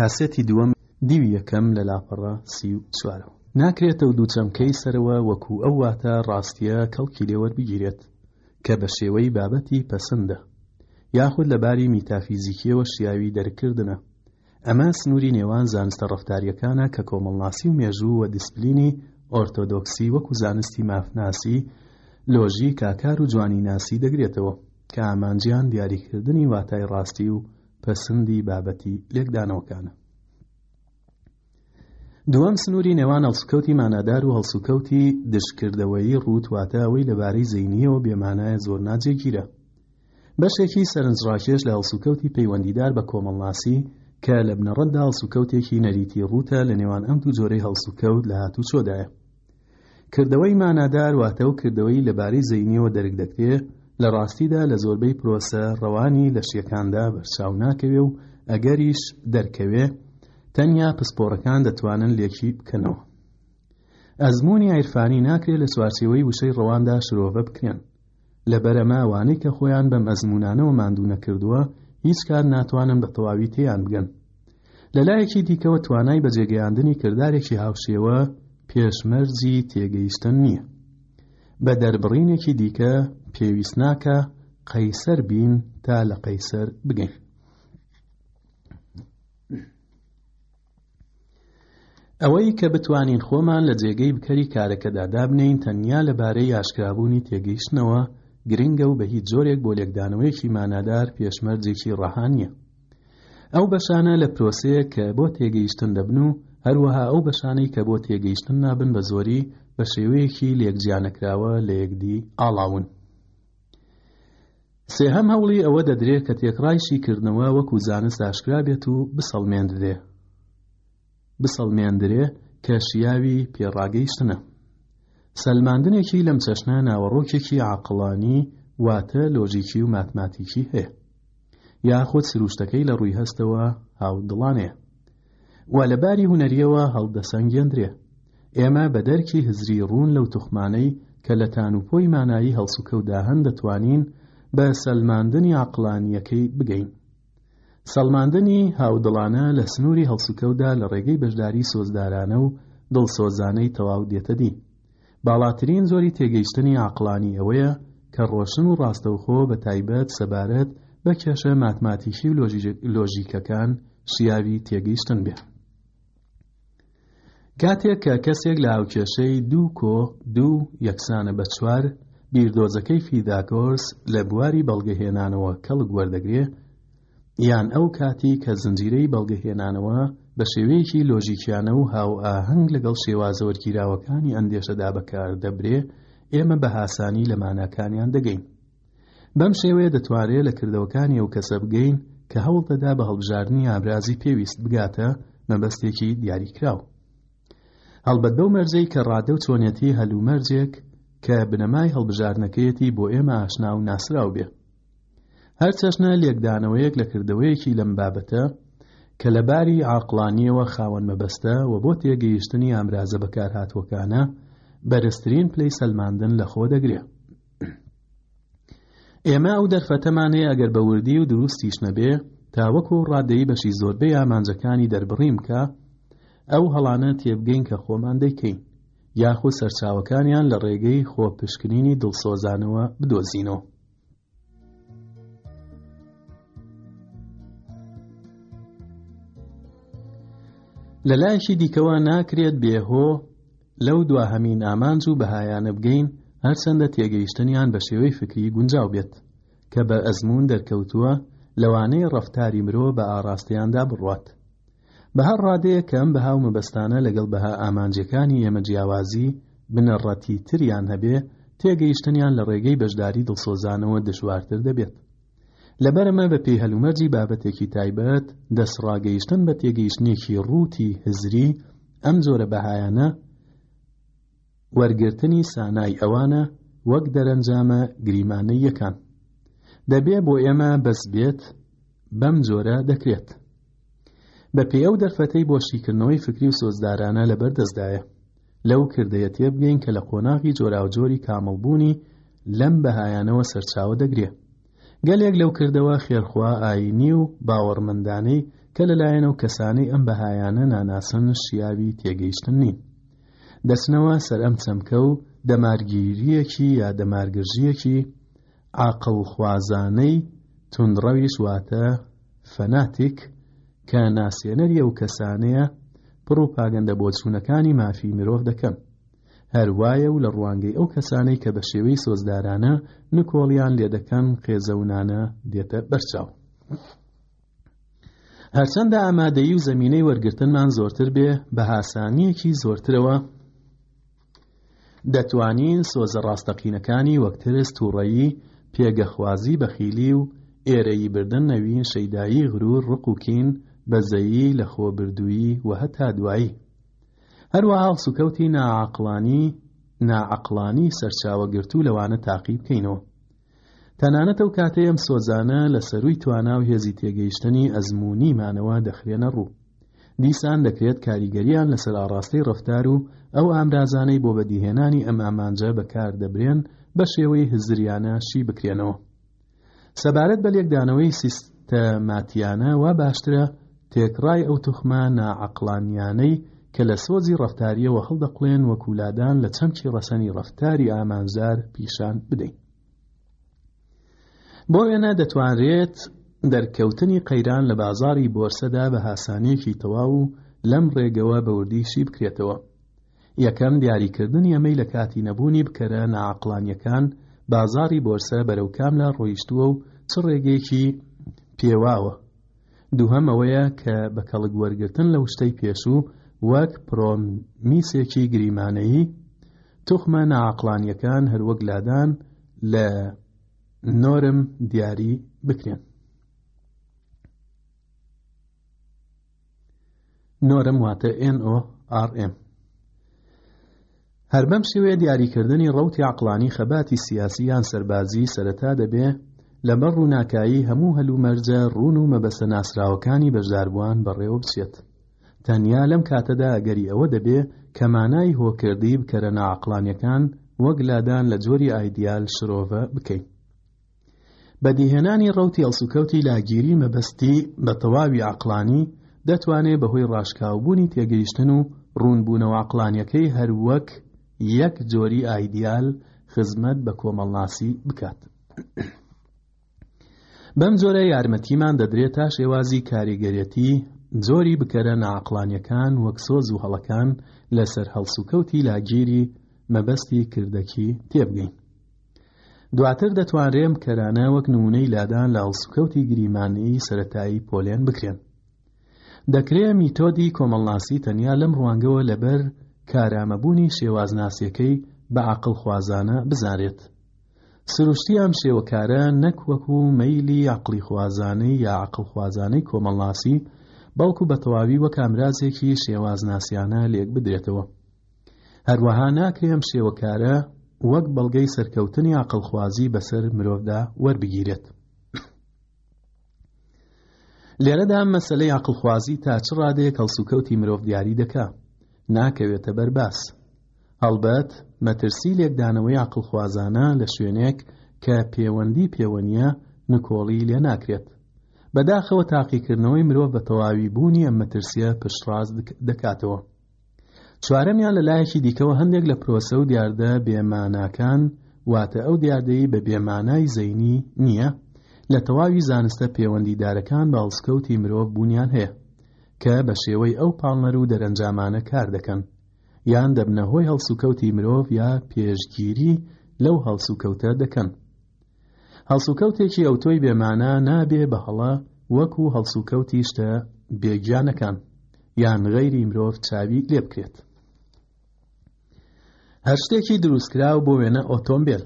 کاسێتی دووەم دیوی یەکەم لە لاپەڕە سی و چوارەوە. ناکرێت ئەو دوو چەمکەی سەرەوە وەکوو ئەو واتە ڕاستییە کەڵکی لێ وەربگیرێت کە بە شێوەی بابەتی پەسندە یاخود لە باری میتافیزیکییەوە شیاوی دەرککردنە. ئەمە سنووری نێوان زانستە ڕەفتارییەکانە کە کۆمەڵناسی و مێژوو و دیسپلینی ئۆرتۆدۆکسی وەکوو زانستی مافناسی، لۆژیک، ئاکار و جوانیناسی دەگرێتەوە کە ئامانجیان دیاریکردنی واتای ڕاستی و پەسندی بابەتی لێکدانەوەکانە دووەم سنووری نێوان هەڵسوکەوتی مانادار و هەڵسوکەوتی دژکردەوەی ڕووتواتە ئەوەی لەبارەی زەینیەوە بێمانایە زۆر ناجێگیرە بەشێکی سەرنجڕاکێش لە هەڵسوکەوتی پەیوەندیدار بە کۆمەڵناسی کە لە بنەڕەتدا هەڵسوکەوتێکی نەریتی ڕووتە لە نێوان ئەم دوو جۆرەی هەڵسوکەوت لە هاتوچۆدایە کردەوەی مانادار واتە و کردەوەی لە بارەی زەینیەوە دەرک دەکرێ، لە ڕاستیدا لە زۆربەی پرۆسە ڕەوانی لەشیەکاندا بەرچاو ناکەوێ و ئەگەریش دەرکەوێ، تەنیا پسپۆڕەکان دەتوانن لێکی بکەنەوە. ئەزموونی عیرفانی ناکرێ لە چوارچێوەی وشەی ڕەواندا شرۆڤە بکرێن. لەبەر ئەمە ئەوانەی کە خۆیان بەم ئەزموونانەوە ماندوو نەکردووە هیچ کات ناتوانن بە تەواوی تێیان بگەن لە لایەکی دیکەوە توانای بەجێگەیاندنی کردارێکی هاوشێوە پێشمەرجی تێگەیشتن نییە بە دەربڕینێکی دیکە پێویست ناکە قەیسەر بین تا لە قەیسەر بگەین ئەوەی کە بتوانین خۆمان لە جێگەی بکەری کارەکەدا دابنێین تەنیا لەبارەی ئاشکرابوونی تێگەیشتنەوە گرنگە و بە هیچ جۆرێک بۆ لێکدانەوەیەکی مانادار پێشمەرجێکی ڕەها نییە ئەو بەشانە لە پرۆسەیە کە بۆ تێگەیشتن دەبن و هەروەها ئەو بەشانەی کە بۆ تێگەیشتن نابن بە زۆری بە شێوەیەکی لێکجیانەکراوە لە یەکدی ئاڵاون سێهەم هەوڵی ئەوە دەدرێ کە تێکڕای شیکردنەوە وەکو زانست ئاشکرا بێت و بسەڵمێندرێ بسەڵمێندرێ کە شیاوی پێڕاگەیشتنە. سەلماندنێکی لەم چەشنە ناوەڕۆکێکی عاقڵانی واتە لۆژیکی و ماتماتیکی هەیە. یاخود سروشتەکەی لە ڕووی هەستەوە هاودڵانەیە. و لە باری هونەریەوە هەڵدەسەنگێندرێ ئێمە بە دەرکی هزری ڕوون لەو توخمانەی کە لە تان و پۆی مانایی هەڵسوکەودا هەن دەتوانین بە سەلماندنی عقلانیەکەی بگەین سەلماندنی هاودڵانە لە سنووری هەڵسوکەودا لە ڕێگەی بەشداری سۆزدارانە و دڵسۆزانەی تەواو دێتە دی باڵاترین جۆری تێگەیشتنی عەقڵانی ئەوەیە کە ڕۆشن و ڕاستەوخۆ بە تایبەت سەبارەت بە کێشە ماتماتیکی و لۆژیکەکان شیاوی تێگەیشتن بێ کاتێک کە کەسێک لە هاوکێشەی دوو کۆ دوو یەکسانە بە چوار بیردۆزەکەی فیداکۆرس لە بواری بەڵگەهێنانەوە کەڵک وەردەگرێ یان ئەو کاتی کە زنجیرەی بەڵگەهێنانەوە بە شێوەیەکی لۆژیکیانە و هاوئاهەنگ لەگەڵ شێوازە وەرگیراوەکانی ئەندێشەدا بەکار دەبرێ، ئێمە بە هاسانی لە ماناکانیان دەگەین. بەم شێوەیە دەتوانرێ لە کردەوەکانی ئەو کەسە بگەین کە هەوڵ دەدا بە هەڵبژاردنی ئامرازی پێویست بگاتە مەبەستێکی دیاریکراو. هەڵبەت بەو مەرجەی کە ڕادە و چۆنیەتی هەلومەرجێک کە بنەمای هەڵبژاردنەکەیەتی بۆ ئێمە ئاشنا و ناسراو بێ. هەر چەشنە لێکدانەوەیەک لە کردەوەیەکی لەم بابەتە کە لە باری عاقلانیەوە خاوەن مەبەستە و بۆ تێگەیشتنی ئامرازە بەکارهاتووەکانە بەرزترین پلەی سەلماندن لە خۆ دەگرێ ئێمە ئەو دەرفەتەمانەیە ئەگەر بە وردی و دروستیش نەبێ تاوەکو و ڕادەی بەشی زۆربەی ئامانجەکانی دەربڕیم کە ئەو هەڵانە تێبگەین کە خۆمان دەیکەین یاخود سەرچاوەکانیان لە ڕێگەی خۆپشکنینی دڵسۆزانەوە بدۆزینەوە لە لایەکی دیکەوە ناکرێت بێهۆ لەو دواهەمین ئامانج و بەهایانە بگەین هەرچەندە تێگەیشتنیان بە شێوەی فکری گونجاو بێت کە بە ئەزمون دەرکەوتووە لەوانەیە ڕفتاری مرۆ بە ئاراستەیاندا بڕوات بەهەر ڕادەیەک کە ئەم بەها و مەبەستانە لەگەڵ بەها ئامانجیەکانی ئێمە جیاوازی بنەڕەتی تریان هەبێ، تێگەیشتنیان لە ڕێگەی بەشداری دڵسۆزانەوە دژوارتر دەبێت. لەبەر ئەمە بە پێی هەلومەرجی بابەتێکی تایبەت، دەستڕاگەیشتن بە تێگەیشتنێکی ڕووتی هزری ئەم جۆرە بەهایانە، وەرگرتنی سانای ئەوانە وەک دەرەنجامە گریمانەییەکان دەبێ بۆ ئێمە بەس بێت بەم جۆرە دەکرێت بە پێ ئەو دەرفەتەی بۆ شیکردنەوەی فکری و سۆزدارانە لە بەردەستدایە لەو کردەیە تێبگەین کە لە قۆناغی جۆراوجۆری کامەڵبوونی لەم بەهایانەوە سەرچاوە دەگرێ گەلێک لەو کردەوە خێرخوا ئاینی و باوەڕمەندانەی کە لەلایەنە و کەسانی ئەم بەهایانە ناناسن شیاوی تێگەیشتن نین دەچنەوە سەر ئەم چەمکە و دەمارگیرییەکی یا دەمارگرژییەکی عاقڵخوازانەی توندڕەویش واتە فەناتیک کە ناسێنەری ئەو کەسانەیە پڕوپاگەندە بۆچوونەکانی مافی مرۆڤ دەکەن هەروایە و لە ڕوانگەی ئەو کەسانەی کە بە شێوەی سۆزدارانە نکۆڵیان لێ دەکەن قێزەونانە دێتە بەرچاو. هەرچەندە ئامادەیی و زەمینەی وەرگرتنمان زۆرتر بێ بە هاسانیەکی زۆرترەوە دەتوانین سۆزە ڕاستەقینەکانی وەکترس تووڕەیی پێگەخوازی بەخیلی و ئێرەیی بردن نەوین شەیدایی غرور ڕق و کین بەزەیی لە خۆبردوویی و هەتا دوایی هەروە هاوسوکەوتی ناعقلانی ناعقلانی سەرچاوەگرتوو لەوانە تاقی بکەینەوە تەنانەت ئەو کاتەی ئەم سۆزانە لە سەرووی توانا و هێزی تێگەیشتنی ئەزمموی مانەوە دەخرێنە ڕوو دیسان دەکرێت کاریگەریان لەسەر ئاڕاستەی ڕفتار و ئەو ئامرازانەی بۆ بەدیهێنانی ئەم ئامانجە بەکار دەبرێن بە شێوەی هزریانە شی بکرێنەوە سەبارەت بە لێکدانەوەی سیستەماتیانە وا باشترە تێکڕای ئەو توخمە ناعەقڵانییانەی کە لە سۆزی ڕەفتارییەوە هەڵدەقوڵێن وەکوو لادان لە چەمکی ڕەسەنی ڕەفتاری ئامانجدار پیشان بدەین. بۆ وێنە دەتوانرێت دەرکەوتنی قەیران لە بازاری بۆرسەدا بە هاسانیەکی تەواو و لەم ڕێگەوە بە وردیشی بکرێتەوە یەکەم دیاریکردنی ئەمەی لە کاتی نەبوونی بکەرە ناعقلانیەکان بازاری بۆرسە بەرەو کاملا ڕۆیشتووە و چ ڕێگەیەکی پێواوە دووهەم ئەوەیە کە بە کەڵک وەرگرتن لە وشتەی پێشوو وەک پرۆمیسێکی گریمانەیی توخمە ناعقلانیەکان هەروەک لادان لە نۆرم دیاری بکرێن نۆرم واتە NORM هەر بەم شێوەیە دیاریکردنی ڕەوتی عقلانی خەباتی سیاسی یان سەربازی سەرەتا دەبێ لەبەر ڕووناکایی هەموو هەلومەرجە ڕوون و مەبەسە ناسراوەکانی بەشداربووان بەڕێوە بچێت تەنیا لەم کاتەدا گەری ئەوە دەبێ کە مانای هۆکردی بکەرە ناعقلانیەکان وەک لادان لە جۆری ئایدیال شرۆڤە بکەین بەدیهێنانی ڕەوتی هەڵسوکەوتی لاگیری مەبەستی بە تەواوی عەقڵانی دەتوانێ بەهۆی ڕاشکاوبوونی تێگەیشتن و ڕوونبوونەوە عەقڵانیەکەی هەر وەک یەک جۆری ئایدیال خزمەت بە کۆمەڵناسی بکات. بەم جۆرە یارمەتیمان دەدرێت تا شێوازی کاریگەرێتی جۆری بکەرە ناعقلانیەکان وەک سۆز و هەڵەکان لەسەر هەڵسوکەوتی لاگیری مەبەستی کردەکی تێبگەین. دواتر دەتوانرێ ئەم کەرانە وەک نمونەی لادان لە هەڵسوکەوتی گریمانەیی سەتایی پۆلێن بکرێن دەکرێ میتۆدی کۆمەڵناسی تەنیا لەم ڕوانگەوە لەبەر کارامەبوونی شێوازناسیەکەی بە عقلخوازانە بزانرێت سروشتی ئەم شێوەکارە نەک وەکو مەیلی عقلی خوازانەی یا عقلخوازانەی کۆمەڵناسی بەڵکو بە تەواوی وەک ئامرازێکی شێوازناسیانە لێک بدرێتەوە هەروەها ناکرێ ئەم شێوەکارە وەک بەڵگەی سەرکەوتنی عقلخوازی بەسەر مرۆڤدا وەربگیرێت لێرەدا ئەم مەسلەی عقلخوازی تا چ ڕادەیە کەڵسوکەوتی مرۆڤ دیاری دەکا ناکەوێتە بەر باس هەڵبەت مەترسی لێکدانەوەی عقلخوازانە لە شوێنێک کە پێوەندی پێوەنیە نکۆڵی لێ ناکرێت بەداخەوە تاقیکردنەوەی مرۆڤ بە تەواوی بوونی ئەم مەترسیە پشتڕاست دەکاتەوە چوارەمیان لە لایەکی دیکەوە هەندێک لە پرۆسە و دیاردە بێماناکان واتە ئەو دیاردەی بە بێمانای زەینی نییە لە تەواوی زانستە پێوەندیدارەکان بە هەڵسکەوتی مرۆڤ بوونیان هەیە کە بە شێوەی ئەو پاڵنەر و دەرەنجامانە کار دەکەن یان دەبنە هۆی هەڵسوکەوتی مرۆڤ یا پێشگیری لەو هەڵسوکەوتە دەکەن هەڵسوکەوتێکی ئەوتۆی بێ مانا نابێ بە هەڵە وەکو هەڵسوکەوتی شتە بێ گیانەکان یان غەیری مرۆڤ چاوی لێ بکرێت هەر شتێکی دروستکراو بۆ وێنە ئۆتۆمبیل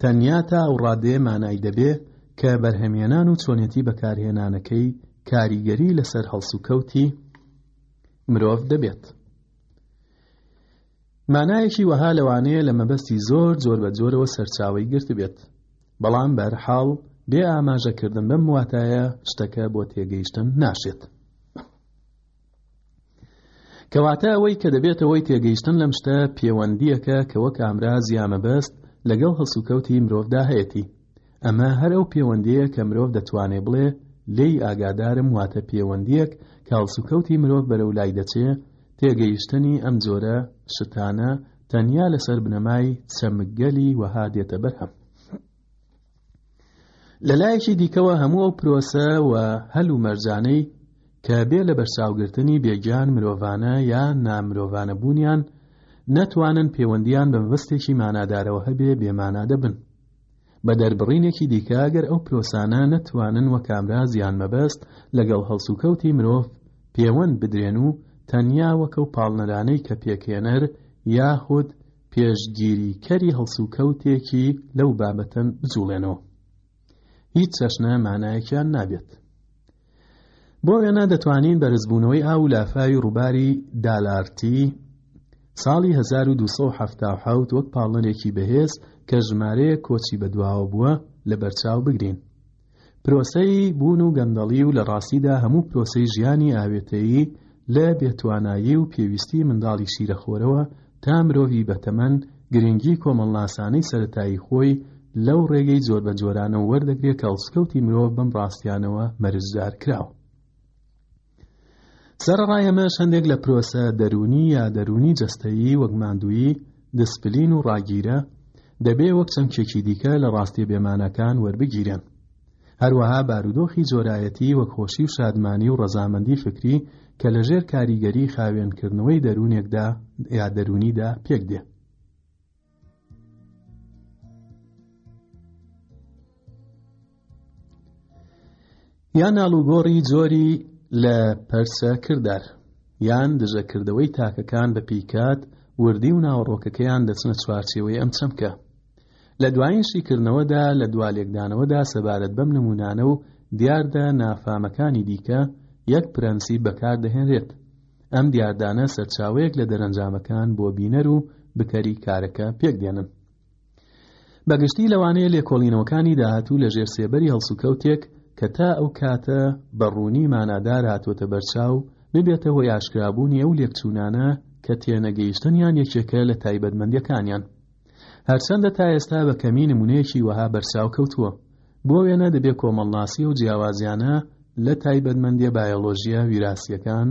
تەنیا تا ئەو ڕادێ مانای دەبێ کە بەرهەمێنان و چۆنێتی بەکارهێنانەکەی کاریگەری لەسەر هەڵسوکەوتی مرۆڤ دەبێت مانایەکی وەها لەوانەیە لە مەبەستی زۆر جۆربەجۆرەوە سەرچاوەی گرتبێت، بەڵام بە هەر حاڵ بێ ئاماژە کردن بەم واتایە شتەکە بۆ تێگەیشتن ناشێت. کەواتە ئەوەی کە دەبێتە هۆی تێگەیشتن لەم شتە پێوەندییەکە کە وەک ئامراز یا مەبەست لەگەڵ هەڵسوکەوتی مرۆڤدا هەیەتی. ئەمە هەر ئەو پێوەندییە کە مرۆڤ دەتوانێ بڵێ لێی ئاگادارم واتە پێوەندییەک کە هەڵسوکەوتی مرۆڤ بەرەو لای دەچێ تێگەیشتنی ئەم جۆرە شتانە تەنیا لەسەر بنەمای چەمکگەلی وەها دێتە بەرهەم لە لایەکی دیکەوە هەموو ئەو پرۆسە و هەل و مەرجانەی کە بێ لە بەرچاوگرتنی بێگیان مرۆڤانە یا نامرۆڤانە بوونیان نەتوانن پەیوەندیان بە مەبەستێکی مانادارەوە هەبێ بێمانا دەبن بە دەربڕینێکی دیکە گەر ئەو پرۆسانە نەتوانن وەک ئامراز یان مەبەست لەگەڵ هەڵسوکەوتی مرۆڤ پێوەند بدرێن و تەنیا وەک ئەو پاڵنەرانەی کە پێکهێنەر یاخود پێشگیریکەری هەڵسوکەوتێکی لەو بابەتەن بجوڵێنەوە هیچ چەشنە مانایەکیان نابێت. بۆ وێنە دەتوانین بەرزبوونەوەی ئاو و لافاوی ڕووباری دالارتی ساڵی 1277 وەک پاڵنەرێکی بەهێز کە ژمارەیە کۆچی بەدواوە بووە لە بەرچاو بگرین پرۆسەی بوون و گەندەڵی و لە ڕاستیدا هەموو پرۆسەی ژیانی ئاوێتەیی لە بێتوانایی و پێویستی منداڵی شیرەخۆرەوە تا مرۆڤی بەتەمەن گرنگی کۆمەڵناسانەی سەرەتایی خۆی لەو ڕێگەی جۆربەجۆرانەوە وەردەگرێ کە هەڵسکەوتی مرۆڤ بەم ڕاستیانەوە مەرجدار کراوە. سەرەڕای ئەمەش هەندێک لە پرۆسە دەروونی یا دەروونی جەستەیی وەک ماندوویی، دسپلین و ڕاگیرە، دەبێ وەک چەمکێکی دیکە لە ڕاستیە بێماناکان وەربگیرێن. هەروەها بارودۆخی جۆرایەتی وەک خۆشی و شادمانی و ڕەزامەندی فکری کە لە ژێر کاریگەری خاوێنکردنەوەی دەروونێکدا یا دەروونیدا پێک دێ یان ناڵوگۆڕی جۆری لە پەرسە کردار یان دژەکردەوەی تاکەکان بە پیکات وردی و ناوەڕۆکەکەیان دەچنە چوارچێوەی ئەم چەمکە لە دوایین شیکردنەوەدا لە دوا لێکدانەوەدا سەبارەت بەم نموونانە و دیاردە نافامەکانی دیکە یەک پرەنسیپ بەکار دەهێنرێت ئەم دیاردانە سەرچاوەیەک لە دەرەنجامەکان بۆ بینەر و بکەری کارەکە پێک دێنن بەگشتی لەوانەیە لێکۆڵینەوەکانی داهاتوو لەژێر سێبەری هەڵسوکەوتێک کە تا ئەو کاتە بە ڕوونی مانادار هاتوۆتە بەرچاو ببێتە هۆی ئاشکرابوونی ئەو لێکچوونانە کە تێنەگەیشتنیان یەکێکە لە تایبەتمەندیەکانیان هەرچەندە تا ئێستا بە کەمی نمونەیەکی وەها بەرچاو کەوتووە. بۆ وێنە دەبێ کۆمەڵناسی ئەو جیاوازیانە لە تایبەتمەندیە بایۆلۆژیە ویراسیەکان،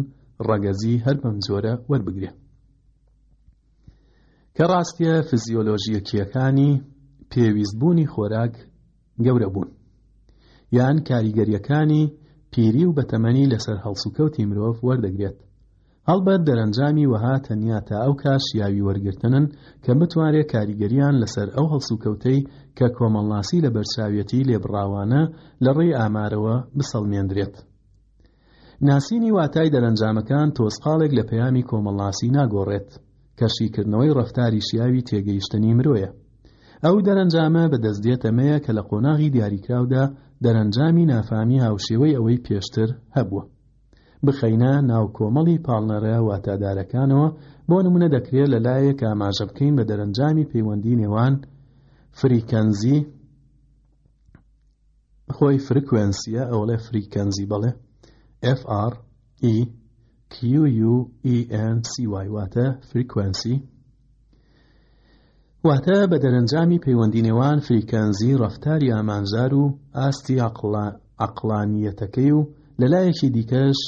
ڕەگەزی، هەر بەم جۆرە وەربگرێ. کە ڕاستیە فزیۆلۆژیەکیەکانی پێویست بوونی خۆراک، گەورەبوون یان کاریگەریەکانی پیری و بەتەمەنی لەسەر هەڵسوکەوتی مرۆڤ وەردەگرێت هەڵبەت دەرەنجامی وەها تەنیا تا ئەو کاش یاوی وەرگرتنن کە بتوانرێ کاریگەریان لەسەر ئەو هەڵسوکەوتەی کە کۆمەڵناسی لە بەرچاویەتی لێبڕاوانە لە ڕێی ئامارەوە بسەڵمێندرێت ناسینی واتای دەرەنجامەکان تۆزقاڵێک لە پەیامی کۆمەڵناسی ناگۆڕێت کە شیکردنەوەی ڕەفتاری شیاوی تێگەیشتنی مرۆیە ئەو دەرەنجامە بەدەستدێتەمەیە کە لە قۆناغی دیاریکراودا دەرەنجامی نافامی هاوشێوەی ئەوەی پێشتر هەبووە بخەینە ناو کۆمەڵی پاڵنەرە واتادارەکانەوە بۆ نمونە دەکرێت لە لایەک ئاماژە بکەین بە دەرەنجامی پەیوەندی نێوان فریکەنزی خۆی فرکوێنسیە ئەوڵێ فریکەنزی بەڵێ FR E Q U E N C Y واتە فریکوێنسی واتە بە دەرەنجامی پەیوەندی نێوان فریکەنزی ڕفتاری ئامانجار و ئاستی عقلانیەتەکەی و لەلایەکی دیکەش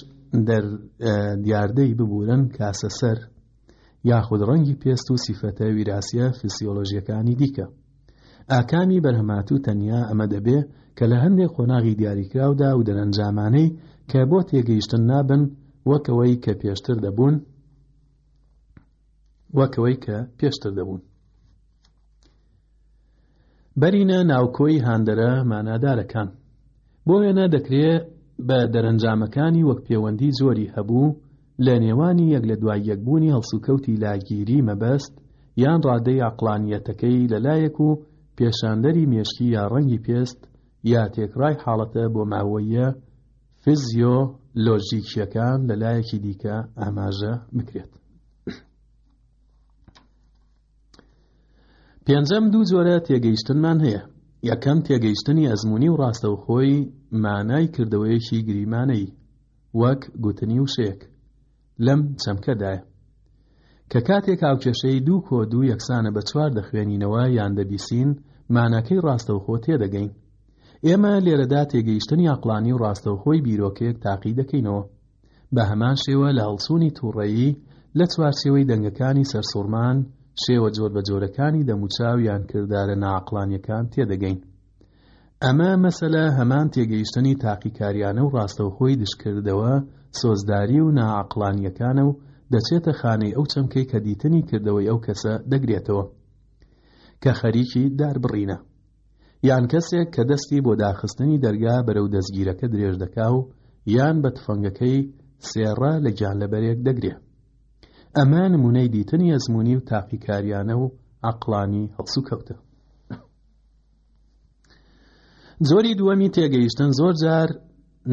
دیاردەی ببورن کاسە سەر یاخود ڕەنگی پێست و سیفەتە ویراسیە فسیۆلۆژیەکانی دیکە ئاکامی بەرهەماتوو تەنیا ئەمە دەبێ کە لە هەندێک قۆناغی دیاریکراودا و دەرەنجامانەی کە بۆ تێگەیشتن نابن وەکەوەی کە پێشتر دەبوون وەکەوەی کە پێشتر دەبوون بەرینە ناوکۆی هاندەرە مانادارەکان بۆ وێنە دەکرێ بە دەرەنجامەکانی وەک پێوەندی زۆری هەبوو لە نێوانی یەک لە دوای یەکبوونی هەڵسوکەوتی لاگیری مەبەست یان ڕادەی عقلانیەتەکەی لەلایەک و پێشاندەری مێشکی یا ڕەنگی پێست یا تێکڕای حاڵەتە بۆ ماوەیە فزیۆ لۆژیکیەکان لە لایەکی دیکە ئاماژە بکرێت پێنجەم دوو جۆرە تێگەیشتنمان هەیە یەکەم تێگەیشتنی ئەزمموی و ڕاستەوخۆی مانای کردەوەیەکی گریمانەی وەک گوتنی وشەیەک لەم چەمکەدایە کە کاتێک هاوکێشەی دوو کۆ دوو یەکسانە بە چوار دەخوێنینەوە یان دەبیسین ماناکەی ڕاستەوخۆ تێدەگەین ئێمە لێرەدا تێگەیشتنی ئەقلانی و ڕاستەوخۆی بیرۆکەیەک تاقی دەکەینەوە بە هەمان شێوە لە هەڵچوونی تووڕەیی لە چوارچێوەی دەنگەکانی سەرسوڕمان، شێوە جۆربەجۆرەکانی دەموچاو یان کردارە ناعەقڵانییەکان تێدەگەین. ئەمە مەسەلە هەمان تێگەیشتنی تاقیکارییانە و ڕاستەوخۆی دژکردەوە سۆزداری و ناعەقڵانییەکانە و دەچێتە خانەی ئەو چەمکەی کە دیتنی کردەوەی ئەو کەسە دەگرێتەوە کە خەریکی داربڕینە. یان کەسێک کە دەستی بۆ داخستنی دەرگا بەرەو دەستگیرەکە درێژ دەکا و یان بە تفەنگەکەی سێڕە لە گیانلەبەرێک دەگرێ ئەمە نمونەی دیتنی ئەزمموی و تاقیکاریانە و عقلانی هەڵسو کەوتە زۆری دووەمی تێگەیشتن زۆر جار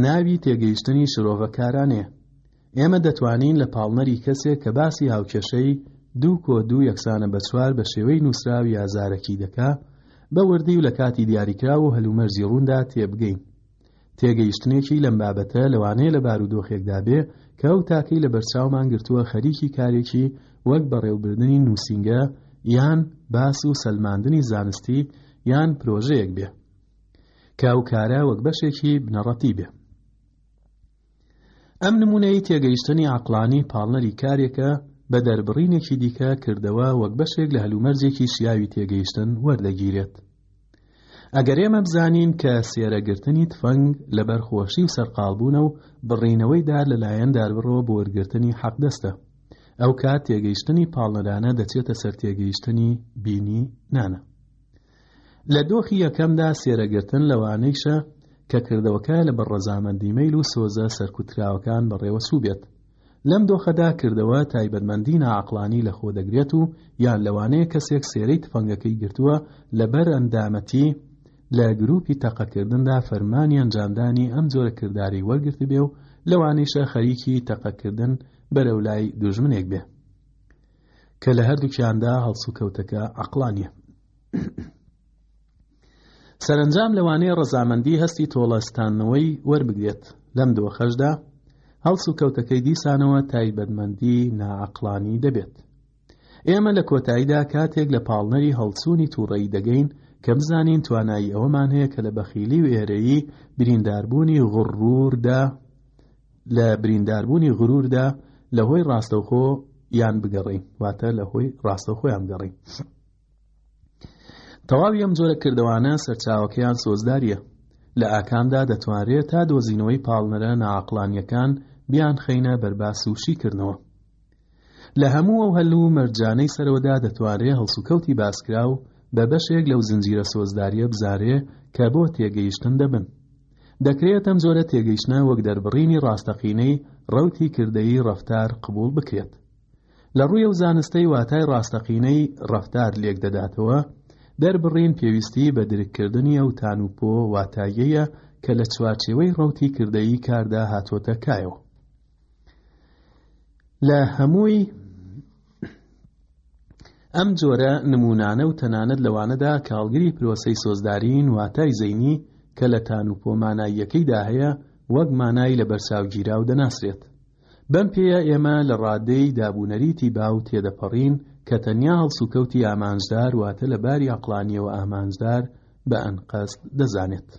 ناوی تێگەیشتنی شرۆڤەکارانەیە ئێمە دەتوانین لە پاڵنەری کەسێک کە باسی هاوکێشەی دوو کۆ دوو یەکسانە بە چوار بە شێوەی نووسراو یا زارەکی دەکا بە وردی و لە کاتی دیاریکراو و هەلومەرجی ڕووندا تێبگەین تێگەیشتنێکی لەم بابەتە لەوانەیە لە بارودۆخێکدا بێ کە ئەو تاکەی لە بەرچاومان گرتووە خەریکی کارێکی وەک بەڕێوبردننی نووسینگە یان باس و سەلماندنی زانستی یان پرۆژەیەک بێ کە ئەو کارە وەک بەشێکی بنەڕەتی بێ ئەم نمونەی تێگەیشتنی عەقڵانی پاڵنەری کارێکە بە دەربڕینێکی دیکە کردەوە وەک بەشێک لە هەلومەرجێکی شیاوی تێگەیشتن وەردەگیرێت ئەگەر ئێمە بزانین کە سێرەگرتنی تفەنگ لەبەر خۆشی و سەرقالبوونە و بڕینەوەی دار لەلایەن داربڕەوە بۆ وەرگرتنی حەقدەستە ئەو کات تێگەیشتنی پاڵنەرانە دەچێتە سەر تێگەیشتنی بینی نانە لە دۆخی یەکەمدا سێرەگرتن لەوانەیشە کە کردەوەکە لە بەر ڕەزامەندی مەیل و سۆزە سەرکوتکراوەکان بەڕێوە چوو بێت لەم دۆخەدا کردەوە تایبەتمەندی ناعەقلانی لە خۆ دەگرێت و یان لەوانەیە کەسێک سێرەی تفەنگەکەی گرتووە لە بەر ئەندامەتی لە گروپی تەقەکردندا فەرمانی ئەنجامدانی ئەم جۆرە کرداری وەرگرت بێ و لەوانەیشە خەریکی تەقەکردن بەرەولای دوژمنێک بێ کە لە هەردووکیاندا هەڵسوکەوتەکە عقلانیە. سەرنجام لەوانەیە ڕەزامەندی هەستی تۆڵەستانەوەی وەربگرێت لەم دۆخەشدا هەڵس و کەوتەکەی دیسانەوە تایبەتمەندی ناعقلانی دەبێت ئێمە لە کۆتاییدا کاتێک لە پاڵنەری هەڵسوونی تووڕەی دەگەین کە بزانین توانایی ئەوەمان هەیە کە لە بەخیلی و ئێرەیی برینداربوونی غڕووردا لە برینداربوونی غروردا لە هۆی ڕاستەوخۆ یان بگەڕین واتە لە هۆی ڕاستەخۆیان بگەڕین تەواوی ئەم جۆرە کردوانە سەرچاوەکەیان سۆزداریە لە ئاکامدا دەتوانرێت تا دۆزینەوەی پاڵنەرە ناعقلانیەکان بیان خەینە بەرباس و شیکردنەوە لە هەموو ئەو هەل و مەرجانەی سەرەوەدا دەتوانرێ هەڵسوکەوتی باسکراو بە بەشێک لەو زنجیرە سۆزدارییە بزانرێ کە بۆ تێگەیشتن دەبن. دەکرێت ئەم جۆرە تێگەیشتنە وەک دەربڕینی ڕاستەقینەی ڕەوتی کردەیی ڕەفتار قبوڵ بکرێت. لە ڕووی ئەو زانستەی واتای ڕاستەقینەی ڕەفتار لێک دەداتەوە، دەربڕین پێویستی بە درککردنی ئەو تان و پۆ واتاییەیە کە لە چوارچێوەی ڕەوتی کردەیی کاردا هاتۆتە کایەوە. لە هەمووی ئەم جۆرە نمونانە و تەنانەت لەوانەدا کاڵگری پرۆسەی سۆزدارین واتای زەینی کە لە تان و پۆماناییەکەیدا هەیە وەک مانای لە بەرچاوگیرا و دەناسرێت بەم پێیە ئێمە لە ڕادەی دابوونەریتی باو تێدەپەڕین کە تەنیا هەڵسوکەوتی ئامانجدار واتە لە باری عقلانیەوە ئامانجدار بە ئەنقەست دەزانێت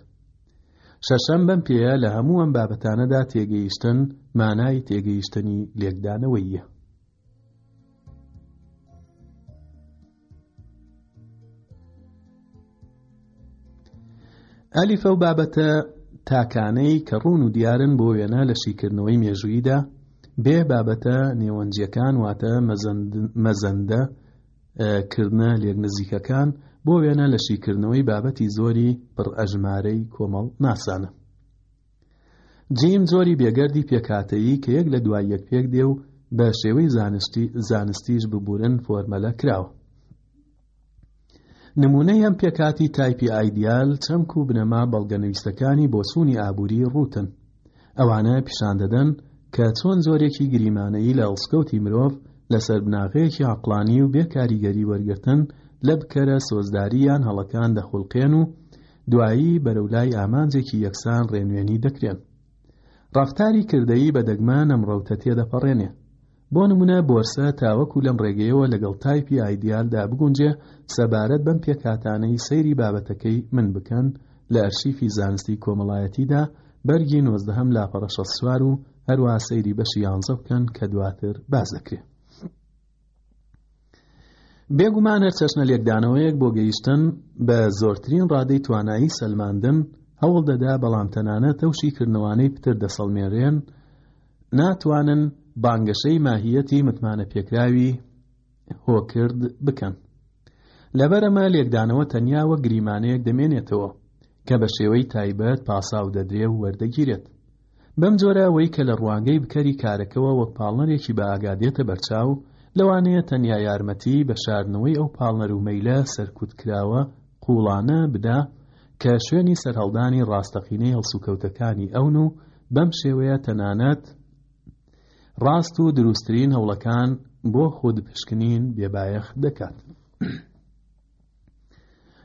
شەشەم، بەم پێیە لە هەموو ئەم بابەتانەدا تێگەیشتن مانای تێگەیشتنی لێکدانەوەییە. ئەلیف ئەو بابەتە تاکانەی کە ڕوون و دیارن بۆ وێنە لە شیکردنەوەی مێژووییدا بێ بابەتە نێوەنجیەکان واتە مەزەندە کردنە لێک نزیکەکان بۆ وێنە لە شیکردنەوەی بابەتی زۆری پڕ ئەژمارەی کۆمەڵ ناسانە جیم زۆری بێگەردی پێکاتەیی کە یەک لە دوای یەک پێک دێ و بە شێوەی زانستی زانستیش ببورن فۆرمەلە کراوە نمونە یەم پێکاتی تایپی ئایدیال چەمک و بنەما بەڵگەنەویستەکانی بۆ سوونی ئابووری ڕوتن ئەوانە پیشان دەدەن کە چۆن جۆرێکی گریمانەیی لە ئەڵسکەوتی مرۆڤ لەسەر بناغەیەکی عەقڵانی و بێ کاریگەری وەرگرتن لە بکەرە سۆزداری یان هەڵەکان دەخولقێن و دوایی بەرەو لای ئامانجێکی یەکسان ڕێنوێنی دەکرێن. ڕەفتاری کردەیی بە دەگمەن ئەم ڕەوتە تێدەپەڕێنێ. بۆ نمونە بۆرسە تاوەکو لەم ڕێگەیەوە لەگەڵ تایپی ئایدیالدا بگونجێ سەبارەت بەم پێکهاتانەی سەیری بابەتەکەی من بکەن لە ئەرشیفی زانستی کۆمەڵایەتیدا بەرگی نۆزدەهەم لاپەڕە شەست چوار و هەروەها سەیری بەشی یانزە بکەن کە دواتر باس دەکرێ. بێگومان هەر چەشنە لێکدانەوەیەک بۆ گەیشتن بە زۆرترین ڕادەی توانایی سەلماندن هەوڵ دەدا بەڵام تەنانە تەوشی کردنەوانەی پتر دەسەڵمێنرێن ناتوانن بانگەشەی ماهیەتی متمانە پێکراوی هۆکرد بکەن لەبەرەمە لێکدانەوە تەنیا وە گریمانەیەک دەمێنێتەوە کە بە شێوەی تایبەت پاساو دەدرێ و وەردەگیرێت بەم جۆرە ئەوەی کە لە ڕوانگەی بکەری کارەکەوە وەک پاڵنەرێکی بە ئاگا دێتە بەرچاو، لەوانەیە تەنیا یارمەتی بە شاردنەوەی ئەو پاڵنەر و مەیلە سەرکوتکراوە قووڵانە بدا کە شوێنی سەرهەڵدانی ڕاستەقینەی هەڵسوکەوتەکانی ئەون و بەم شێوەیە تەنانەت ڕاست و دروستترین هەوڵەکان بۆ خود پشکنین بێبایەخ دەکات.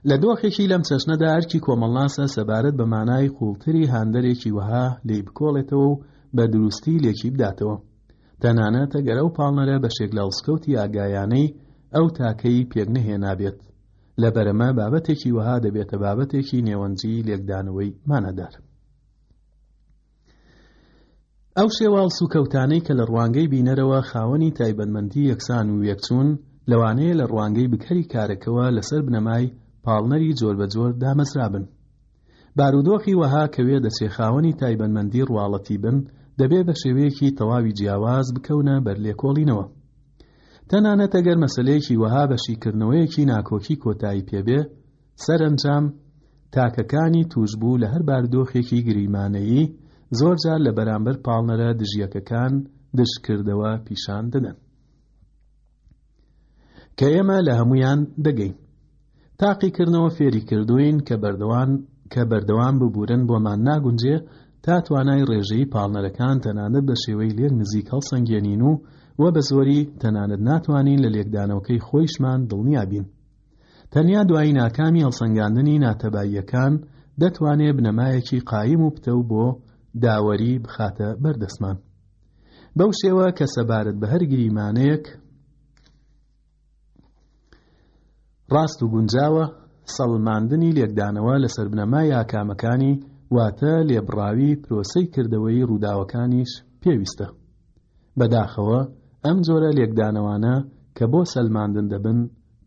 لە دۆخێکی لەم چەشنەدا ئەرکی کۆمەڵناسە سەبارەت بە مانای قوڵتری هاندەرێکی وەها لی بکۆڵێتەوە و بە دروستی لێکی بداتەوە تەنانەتە گەرە و پاڵنەرە بەشێک لە ئەڵسکەوتی ئاگایانەی ئەو تاکەی پێک نەهێنابێت لە بەرەمە بابەتێکی وەها دەبێتە بابەتێکی نێوەنجی لێکدانەوەی مانەدار ئەو شێواو سوکەوتانەی کە لە ڕوانگەی بینەرەوە خاوەنی تایبەتمەندی یەکسان و یەکچوون، لەوانەیە لە ڕوانگەی بکەری کارەکەوە لەسەر بنەمای پاڵنەری جۆربەجۆر دامەزرابن. بارودۆخی وەها کە وێ دەچێ خاوەنی تایبەتمەندی ڕواڵەتی بن، دەبێ بە شێوەیەکی تەواوی جیاواز بکەونە بەر لێکۆڵینەوە. تەنانەت ئەگەر مەسەلەیەکی وەها بە شیکردنەوەیەکی ناکۆکی کۆتایی پێ بێ، سەرەنجام، تاکەکانی تووشبوو لە هەر باردۆخێکی گریمانەیی، زۆرجار لە بەرامبەر پاڵنەرە دژیەکەکان دژکردەوە پیشان دەدەن، کە ئێمە لە هەموویان دەگەین. تاقیکردنەوە فێری کردووین کە بەردەوان کە بەردەوام ببورن بۆمان ناگونجێ تا توانای ڕێژەی پاڵنەرەکان تەنانەت بە شێوەی لێک نزیک هەڵسەنگێنین و و بە زۆری تەنانەت ناتوانین لە لێکدانەوەکەی خۆیشمان دڵنیا بین. تەنیا دوایی ناکامی هەڵسەنگاندنی ناتەباییەکان دەتوانێ بنەمایەکی قایم و پتەو بۆ داوەری بخاتە بەردەستمان بەو شێوە کە سەبارەت بە هەر گریمانەیەک ڕاست و گونجاوە سەڵماندنی لێکدانەوە لەسەر بنەما یاکامەکانی واتە لێبڕاوی پرۆسەی کردەوەی ڕووداوەکانیش پێویستە بەداخەوە ئەم جۆرە لێکدانەوانە کە بۆ سەلماندن دەبن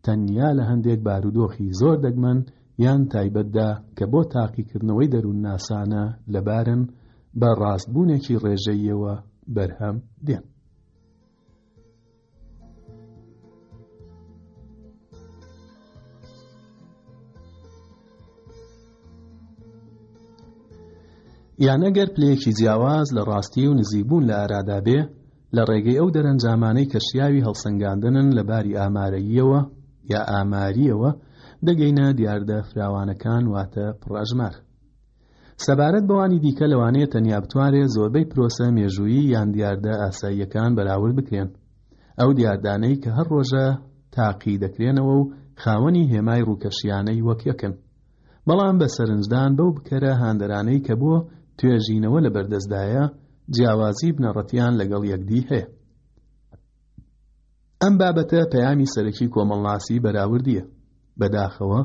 تەنیا لە هەندێک بارودۆخی زۆر دەگمەن یان تایبەتدا کە بۆ تاقیکردنەوەی دەروونناسانە لەبارن، بە ڕاستبوونێکی ڕێژەییەوە بەرهەم دێن. یان ئەگەر پلەیەکی جیاواز لە ڕاستی و نزیکبوون لە ئارادا بێ، لە ڕێگەی ئەو دەرەنجامانەی کە شیاوی هەڵسەنگاندنن لە باری ئامارەییەوە یا ئامارییەوە دەگەینە دیاردە فراوانەکان واتە پڕئەژمار. سەبارەت بەوانی دیکە لەوانەیە تەنیا بتوانرێت زۆربەی پرۆسە مێژوویی یان دیاردە ئاساییەکان بەراورد بکرێن ئەو دیاردانەی کە هەر ڕۆژە تاقی دەکرێنەوە و خاوەنی هێمای ڕووکەشیانەی وەک یەکن بەڵام بە سەرنجدان بەو بکەرە هاندەرانەی کە بۆ توێژینەوە لە بەردەستدایە، جیاوازی بنەڕەتیان لەگەڵ یەکدی هەیە. ئەم بابەتە پەیامی سەرەکی کۆمەڵناسی بەراوردییە. بەداخەوە،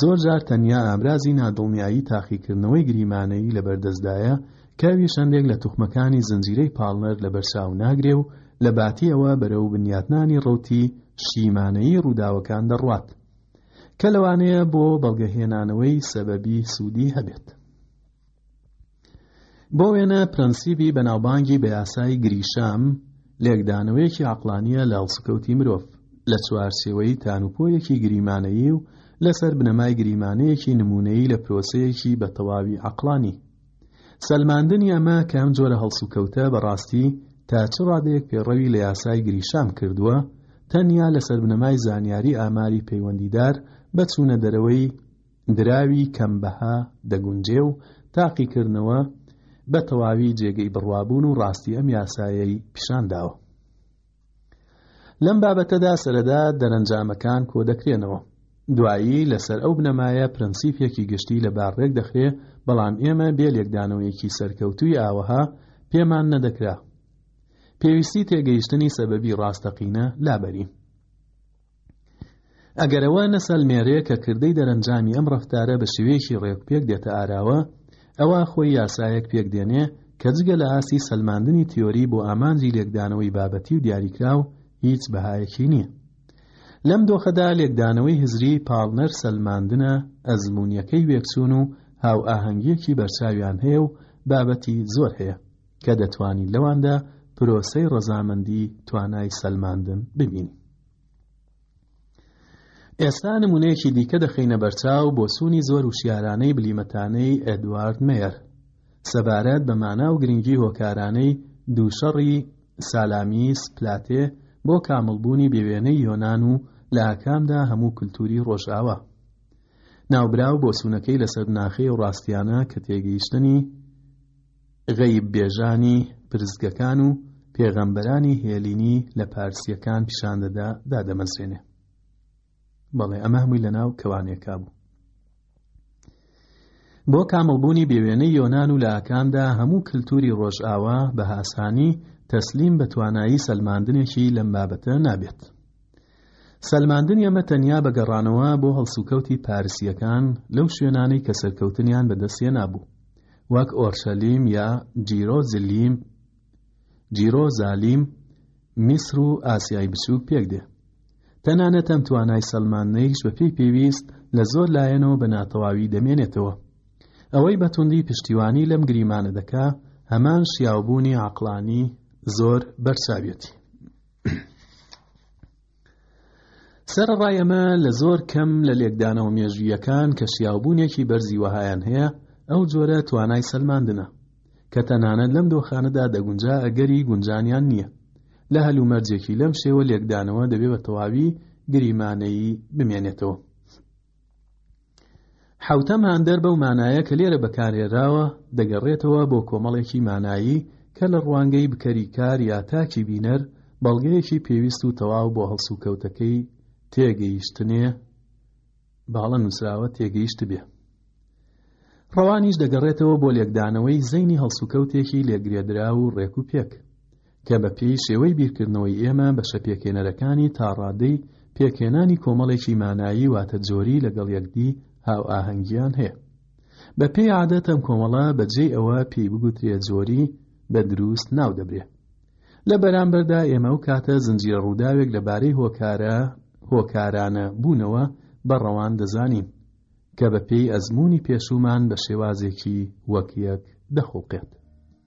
زۆرجار تەنیا ئامرازی نادڵنیایی تاقیکردنەوەی گریمانەیی لە بەردەستدایە کە ئەویش هەندێک لە توخمەکانی زنجیرەی پاڵنەر لەبەرچاو ناگرێ و لە باتییەوە بەرەو بنیاتنانی ڕەوتی شیمانەیی ڕووداوەکان دەڕوات. کە لەوانەیە بۆ بەڵگەهێنانەوەی سەبەبی سوودی هەبێت بۆ وێنە پرەنسیبی بەناوبانگی بە یاسای گریشام لێکدانەوەیەکی عقلانیە لە هەڵسوکەوتی مرۆڤ لە چوارچێوەی تانوپۆیەکی گریمانەیی و لەسەر بنەمای گریمانەیەکی نمونەیی لە پرۆسەیەکی بە تەواوی عقلانی سەلماندنی ئەمە کە ئەم جۆرە هەڵسوکەوتە بەڕاستی تا چ ڕادەیەک پێڕەوی لە یاسای گریشام کردووە تەنیا لەسەر بنەمای زانیاری ئاماری پەیوەندیدار بە چوونە دەرەوەی دراوی کەمبەها دەگونجێ و تاقیکردنەوە بە تەواوی جێگەی بڕوابوون و ڕاستی ئەم یاسایەی پیشان داوە. لەم بابەتەدا سەرەدا دەرەنجامەکان کۆدەکرێنەوە دوایی لەسەر ئەو بنەمایە پرەنسیپێکی گشتی لەبار ڕێک دەخرێ بەڵام ئێمە بێ لێکدانەوەیەکی سەرکەوتووی ئاوەها پێمان نەدەکرا پێویستی تێگەیشتنی سەبەبی ڕاستەقینە لابەرین ئەگەر ئەوە نەسەلمێرێ کە کردەی دەرەنجامی ئەم ڕەفتارە بە شێوەیەکی ڕێک پێک دێتە ئاراوە ئەوە خۆی یاسایەک پێک دێنێ کە جگە لە ئاستی سەلماندنی تیۆری بۆ ئامانجی لێکدانەوەی بابەتی و دیاریکراو هیچ بەهایەکی نییە لەم دۆخەدا لێکدانەوەی هزری پاڵنەر سەلماندنە ئەزمونونیەکەی وێکسون و هاو ئاهەنگیەکی بەرچاویان هەیە و بابەتی زۆر هەیە کە دەتوانین لەواندا پرۆسەی ڕەزامەندی توانای سەلماندن ببینین ئێستا نمونەیەکی دیکە دەخینە بەرچاو بۆ سوونی زۆر وشیارانەی بلیمەتانەی ئەدوارد مێر سەبارەت بە مانا و گرنگی هۆکارانەی دووشەڕی سالامیس پلاتێ بۆ کامڵبوونی بێوێنەی یۆناان و لە ئاکامدا هەموو کللتوری ڕۆژاوە ناوبراو بۆ سوونەکەی لەسەر ناخی و ڕاستیانە کە تێگەیشتنی غەیب بێژانی پرستگەکان و پێغەمبەرانی هێلینی لە پارسیەکان پیشان دەدا دادەمەزرێنێ بەڵێ ئەمە هەمووی لە ناو کەوانێکا بوو بۆ کامڵبوونی بێوێنەی یۆناان و لاکاندا هەموو کللتوری ڕۆژئاوا بە هاسانی تەسلیم بە توانایی سەلماندنێکی لەم بابەتە نابێت سەلماندنی ئەمە تەنیا بە گەڕانەوە بۆ هەڵسوکەوتی پارسییەکان لەو شوێنانەی کە سەرکەوتنیان بەدەستهێنابوو، وەک ئۆرشەلیم یا جیرۆزلیم، Jerusalem، میسر و ئاسیای بچووک پێکدێ. تەنانەت ئەم توانای سەلماندنەیش بەپێی پێویست لە زۆر لایەنەوە بە ناتەواوی دەمێنێتەوە. ئەوەی بەتوندی پشتیوانی لەم گریمانە دەکا هەمان شیاوبوونی عەقڵانی زۆر بەرچاویەتی. سەرەڕای ئەمە لە زۆر کەم لە لێکدانەوە مێژوویەکان کە شیاوبوونێکی بەرزی وەهایان هەیە ئەو جۆرە توانای سەلماندنە کە تەنانەت لەم دۆخانەدا دەگونجا ئەگەری گونجانیان نییە لە هەلومەرجێکی لەم شێوە لێکدانەوە دەبێ بە تەواوی گریمانەیی بمێنێتەوە حەوتەم هاندەر بەو مانایە کە لێرە بەکارێراوە دەگەڕێتەوە بۆ کۆمەڵێکی مانایی کە لە ڕوانگەی بکەری کار یا تاکی بینەر بەڵگەیەکی پێویست و تەواو بۆ هەڵسوکەوتەکەی تێگەیشتنێ باڵە نووسراوە تێگەیشت بێ ڕەوانیش دەگەڕێتەوە بۆ لێکدانەوەی زەینی هەڵسوکەوتێکی لێگرێدرا و ڕێک و پێک کە بە پێی شێوەی بیرکردنەوەی ئێمە بەشە پێکهێنەرەکانی تا ڕادەی پێکهێنانی کۆمەڵێکی مانایی واتە جۆری لەگەڵ یەکدی هاوئاهەنگییان هەیە. بە پێی عادەت ئەم کۆمەڵە بە جێی ئەوە پێی بگوترێ جۆری بە دروست ناو دەبرێ. لە بەرامبەردا ئێمە و کاتە زنجیرە ڕووداوێک لە بارەی هۆکارە هۆکارانە بوونەوە بە ڕەوان دەزانین کە بە پێی ئەزمونی پێشومان بە شێوازێکی وەک یەک دەخوڵقێت